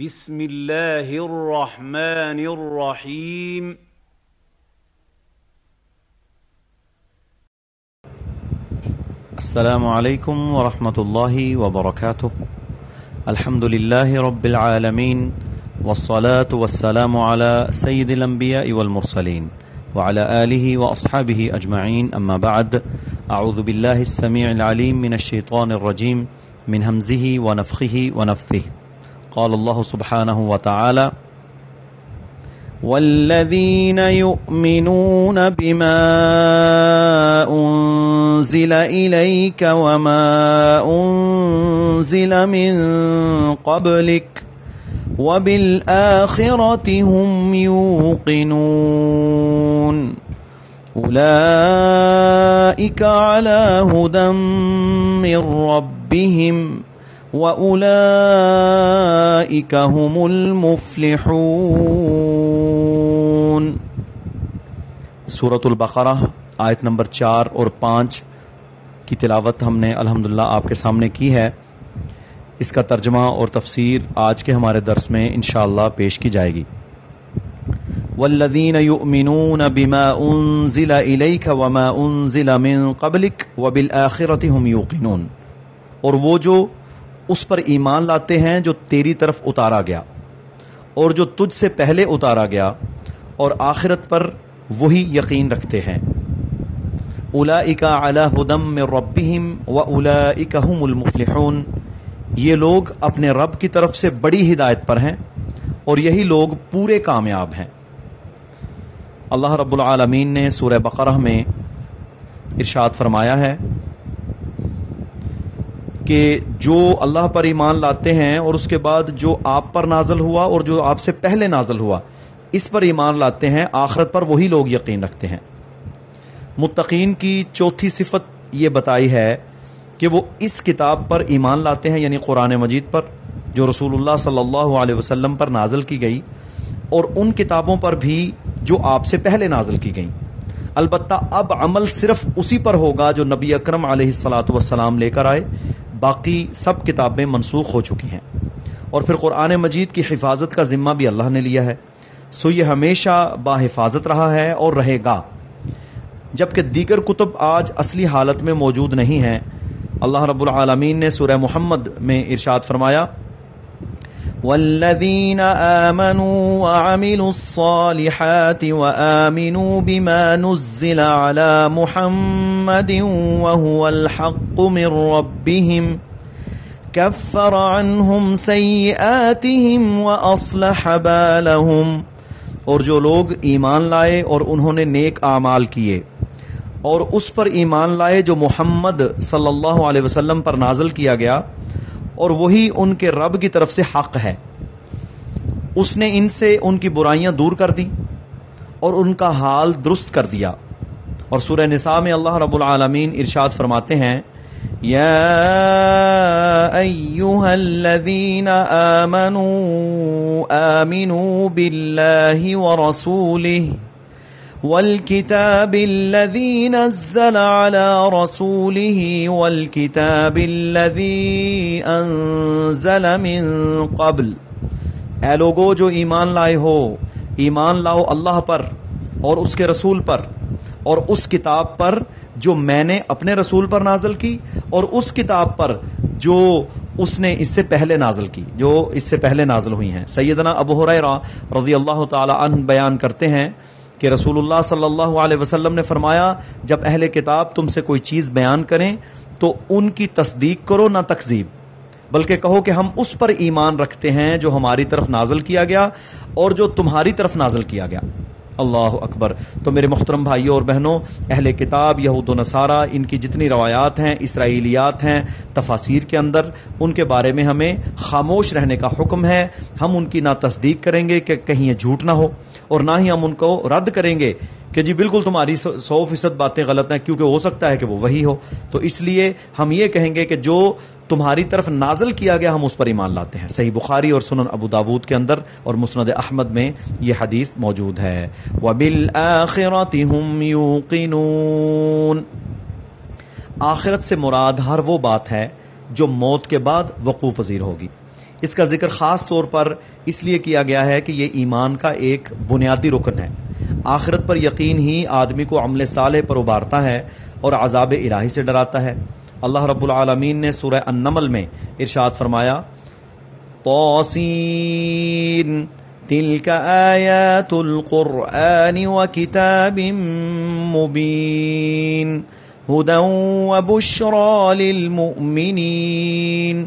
بسم الله الرحمن الرحيم السلام عليكم ورحمة الله وبركاته الحمد لله رب العالمين والصلاة والسلام على سيد الأنبياء والمرسلين وعلى آله وأصحابه أجمعين أما بعد أعوذ بالله السميع العليم من الشيطان الرجيم من همزه ونفخه ونفثه قال الله سبحانه وتعالى والذين يؤمنون بما أنزل إليك وما أنزل من قبلك وبالآخرة هم يوقنون، أولئك على هدى من ربهم وأولئك هم المفلحون۔ سورة البقرہ، آیت نمبر چار اور پانچ کی تلاوت ہم نے الحمدللہ آپ کے سامنے کی ہے۔ اس کا ترجمہ اور تفسیر آج کے ہمارے درس میں انشاءاللہ پیش کی جائے گی۔ والذین یؤمنون بما انزل الیک وما انزل من قبلک وبالآخرة هم یوقنون اور وہ جو اس پر ایمان لاتے ہیں جو تیری طرف اتارا گیا اور جو تجھ سے پہلے اتارا گیا اور آخرت پر وہی یقین رکھتے ہیں۔ اولئک علی ہدم من ربہم واولئک هم المفلحون۔ یہ لوگ اپنے رب کی طرف سے بڑی ہدایت پر ہیں اور یہی لوگ پورے کامیاب ہیں۔ اللہ رب العالمین نے سورہ بقرہ میں ارشاد فرمایا ہے کہ جو اللہ پر ایمان لاتے ہیں اور اس کے بعد جو آپ پر نازل ہوا اور جو آپ سے پہلے نازل ہوا، اس پر ایمان لاتے ہیں، آخرت پر وہی لوگ یقین رکھتے ہیں۔ متقین کی چوتھی صفت یہ بتائی ہے کہ وہ اس کتاب پر ایمان لاتے ہیں یعنی قرآن مجید پر، جو رسول اللہ صلی اللہ علیہ وسلم پر نازل کی گئی اور ان کتابوں پر بھی جو آپ سے پہلے نازل کی گئیں البتہ اب عمل صرف اسی پر ہوگا جو نبی اکرم علیہ السلاۃ وسلام لے کر آئے۔ باقی سب کتابیں منسوخ ہو چکی ہیں۔ اور پھر قرآن مجید کی حفاظت کا ذمہ بھی اللہ نے لیا ہے۔ سو یہ ہمیشہ با حفاظت رہا ہے اور رہے گا۔ جبکہ دیگر کتب آج اصلی حالت میں موجود نہیں ہیں۔ اللہ رب العالمین نے سورہ محمد میں ارشاد فرمایا والذين آمنوا وعملوا الصالحات وآمنوا بما نزل على محمد وهو الحق من ربهم كفر عنهم سيئاتهم وأصلح بالهم اور جو لوگ ایمان لائے اور انہوں نے نیک اعمال کیے اور اس پر ایمان لائے جو محمد صلی اللہ علیہ وسلم پر نازل کیا گیا اور وہی ان کے رب کی طرف سے حق ہے۔ اس نے ان سے ان کی برائیاں دور کر دی اور ان کا حال درست کر دیا۔ اور سورہ نساء میں اللہ رب العالمین ارشاد فرماتے ہیں، یا ایوہا الذین آمنوا آمنوا باللہ ورسولہ والكتاب الذي نزل على رسوله والكتاب الذي انزل من قبل۔ اے لوگو، جو ایمان لائے ہو، ایمان لاؤ اللہ پر اور اس کے رسول پر اور اس کتاب پر جو میں نے اپنے رسول پر نازل کی اور اس کتاب پر جو اس نے اس سے پہلے نازل کی، جو اس سے پہلے نازل ہوئی ہیں۔ سیدنا ابو حریرہ رضی اللہ تعالی عنہ بیان کرتے ہیں کہ رسول اللہ صلی اللہ علیہ وسلم نے فرمایا، جب اہل کتاب تم سے کوئی چیز بیان کریں، تو ان کی تصدیق کرو، نہ تقزیب بلکہ کہو کہ ہم اس پر ایمان رکھتے ہیں جو ہماری طرف نازل کیا گیا اور جو تمہاری طرف نازل کیا گیا۔ اللہ اکبر۔ تو میرے محترم بھائیوں اور بہنوں، اہل کتاب، یہود و نصارہ، ان کی جتنی روایات ہیں، اسرائیلیات ہیں تفاصیر کے اندر، ان کے بارے میں ہمیں خاموش رہنے کا حکم ہے۔ ہم ان کی نہ تصدیق کریں گے کہ کہیں یہ جھوٹ نہ ہو اور نہ ہی ہم ان کو رد کریں گے۔ کہ جی بالکل تمہاری سو فیصد باتیں غلط ہیں، کیونکہ ہو سکتا ہے کہ وہ وہی ہو۔ تو اس لیے ہم یہ کہیں گے کہ جو تمہاری طرف نازل کیا گیا، ہم اس پر ایمان لاتے ہیں۔ صحیح بخاری اور سنن ابو داود کے اندر اور مسند احمد میں یہ حدیث موجود ہے۔ وَبِالْآخِرَةِ هُمْ يُوقِنُونَ۔ آخرت سے مراد ہر وہ بات ہے جو موت کے بعد وقوع پذیر ہوگی۔ اس کا ذکر خاص طور پر اس لیے کیا گیا ہے کہ یہ ایمان کا ایک بنیادی رکن ہے۔ آخرت پر یقین ہی آدمی کو عمل صالح پر ابارتا ہے اور عذاب الہی سے ڈراتا ہے۔ اللہ رب العالمین نے سورہ النمل میں ارشاد فرمایا، طاسین تلك آيات القرآن وكتاب مبين هدى وبشرى للمؤمنين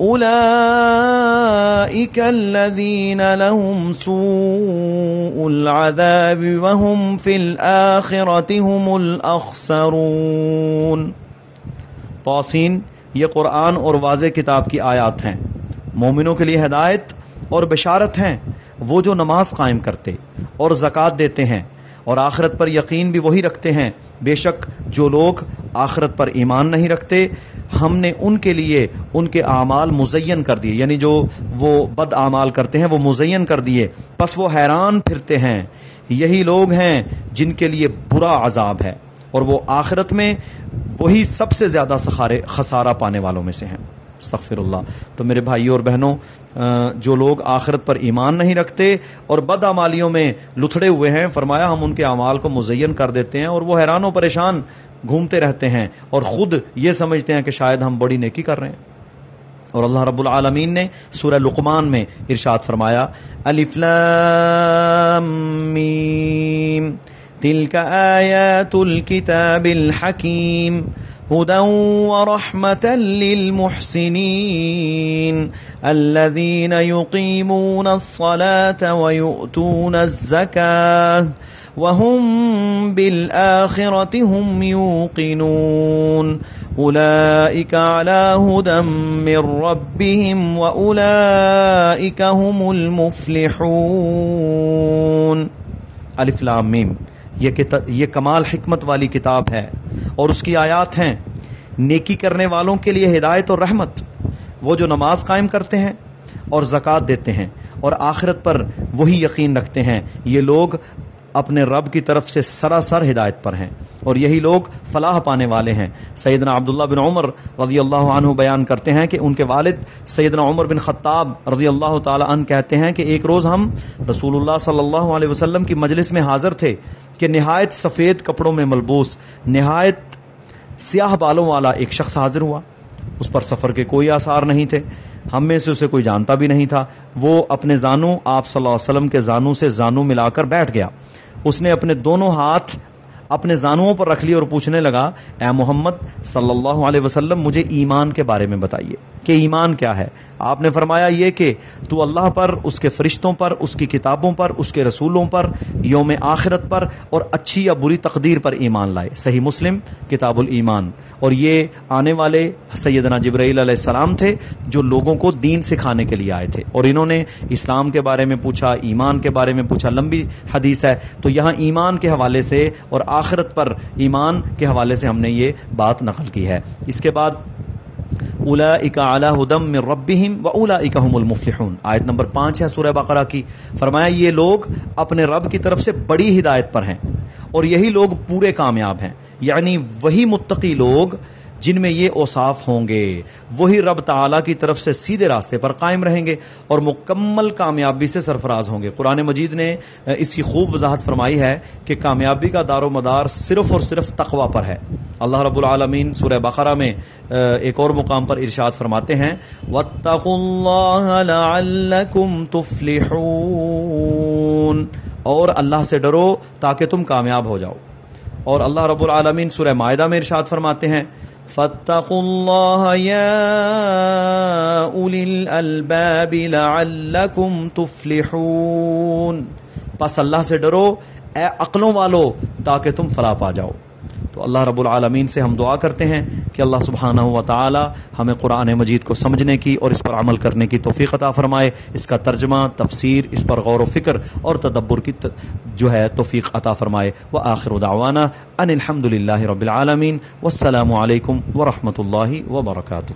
اولئك الذين لهم سوء العذاب وهم في الاخره هم الاخسرون توسین یہ قرآن اور واضح کتاب کی آیات ہیں۔ مومنوں کے لیے ہدایت اور بشارت ہیں۔ وہ جو نماز قائم کرتے اور زکوٰۃ دیتے ہیں اور آخرت پر یقین بھی وہی رکھتے ہیں۔ بے شک جو لوگ آخرت پر ایمان نہیں رکھتے، ہم نے ان کے لیے ان کے اعمال مزین کر دیے۔ یعنی جو وہ بد اعمال کرتے ہیں، وہ مزین کر دیے۔ پس وہ حیران پھرتے ہیں۔ یہی لوگ ہیں جن کے لیے برا عذاب ہے۔ اور وہ آخرت میں وہی سب سے زیادہ سخارے، خسارہ پانے والوں میں سے ہیں۔ استغفر اللہ۔ تو میرے بھائیوں اور بہنوں جو لوگ آخرت پر ایمان نہیں رکھتے اور بد امالیوں میں لتھڑے ہوئے ہیں، فرمایا ہم ان کے اعمال کو مزین کر دیتے ہیں اور وہ حیران و پریشان گھومتے رہتے ہیں اور خود یہ سمجھتے ہیں کہ شاید ہم بڑی نیکی کر رہے ہیں۔ اور اللہ رب العالمین نے سورہ لقمان میں ارشاد فرمایا، الف لام میم تلك آیات الكتاب الحکیم هدى ورحمة للمحسنين الذين يقيمون الصلاة ويؤتون الزكاة وهم بالآخرة هم يوقنون أولئك على هدى من ربهم وأولئك هم المفلحون الف لام میم یہ یہ کمال حکمت والی کتاب ہے اور اس کی آیات ہیں نیکی کرنے والوں کے لیے ہدایت اور رحمت وہ جو نماز قائم کرتے ہیں اور زکوٰۃ دیتے ہیں اور آخرت پر وہی یقین رکھتے ہیں یہ لوگ اپنے رب کی طرف سے سراسر ہدایت پر ہیں اور یہی لوگ فلاح پانے والے ہیں۔ سیدنا عبداللہ بن عمر رضی اللہ عنہ بیان کرتے ہیں کہ ان کے والد سیدنا عمر بن خطاب رضی اللہ تعالی عنہ کہتے ہیں کہ ایک روز ہم رسول اللہ صلی اللہ علیہ وسلم کی مجلس میں حاضر تھے کہ نہایت سفید کپڑوں میں ملبوس، نہایت سیاہ بالوں والا ایک شخص حاضر ہوا۔ اس پر سفر کے کوئی آثار نہیں تھے۔ ہم میں سے اسے کوئی جانتا بھی نہیں تھا۔ وہ اپنے زانو، آپ صلی اللہ علیہ وسلم کے زانو سے زانو ملا کر بیٹھ گیا۔ اس نے اپنے دونوں ہاتھ اپنے زانوؤں پر رکھ لی اور پوچھنے لگا، اے محمد، صلی اللہ علیہ وسلم، مجھے ایمان کے بارے میں بتائیے۔ کہ ایمان کیا ہے؟ آپ نے فرمایا یہ کہ تو اللہ پر، اس کے فرشتوں پر، اس کی کتابوں پر، اس کے رسولوں پر، یوم آخرت پر اور اچھی یا بری تقدیر پر ایمان لائے۔ صحیح مسلم، کتاب الایمان۔ اور یہ آنے والے سیدنا جبرائیل علیہ السلام تھے جو لوگوں کو دین سکھانے کے لیے آئے تھے۔ اور انہوں نے اسلام کے بارے میں پوچھا، ایمان کے بارے میں پوچھا۔ لمبی حدیث ہے۔ تو یہاں ایمان کے حوالے سے اور آخرت پر ایمان کے حوالے سے ہم نے یہ بات نقل کی ہے۔ اس کے بعد اولا اکا ہدم ہدم ربہم و اولا اکم المفلحون۔ آیت نمبر پانچ ہے سورہ بقرہ کی۔ فرمایا، یہ لوگ اپنے رب کی طرف سے بڑی ہدایت پر ہیں اور یہی لوگ پورے کامیاب ہیں۔ یعنی وہی متقی لوگ جن میں یہ اوصاف ہوں گے، وہی رب تعالیٰ کی طرف سے سیدھے راستے پر قائم رہیں گے اور مکمل کامیابی سے سرفراز ہوں گے۔ قرآن مجید نے اس کی خوب وضاحت فرمائی ہے کہ کامیابی کا دار و مدار صرف اور صرف تقوا پر ہے۔ اللہ رب العالمین سورہ بقرہ میں ایک اور مقام پر ارشاد فرماتے ہیں، وَاتَّقُوا اللَّهَ لَعَلَّكُمْ تُفْلِحُونَ۔ اور اللہ سے ڈرو تاکہ تم کامیاب ہو جاؤ۔ اور اللہ رب العالمین سورہ معاہدہ میں ارشاد فرماتے ہیں فاتقوا الله يا اولي الالباب لعلكم تفلحون۔ پس اللہ سے ڈرو، اے عقلوں والو، تاکہ تم فلاح پا جاؤ۔ تو اللہ رب العالمین سے ہم دعا کرتے ہیں کہ اللہ سبحانہ و تعالی ہمیں قرآن مجید کو سمجھنے کی اور اس پر عمل کرنے کی توفیق عطا فرمائے۔ اس کا ترجمہ، تفسیر، اس پر غور و فکر اور تدبر کی جو ہے توفیق عطا فرمائے۔ و آخر دعوانا ان الحمد للہ رب العالمین۔ والسلام علیکم ورحمۃ اللہ وبرکاتہ۔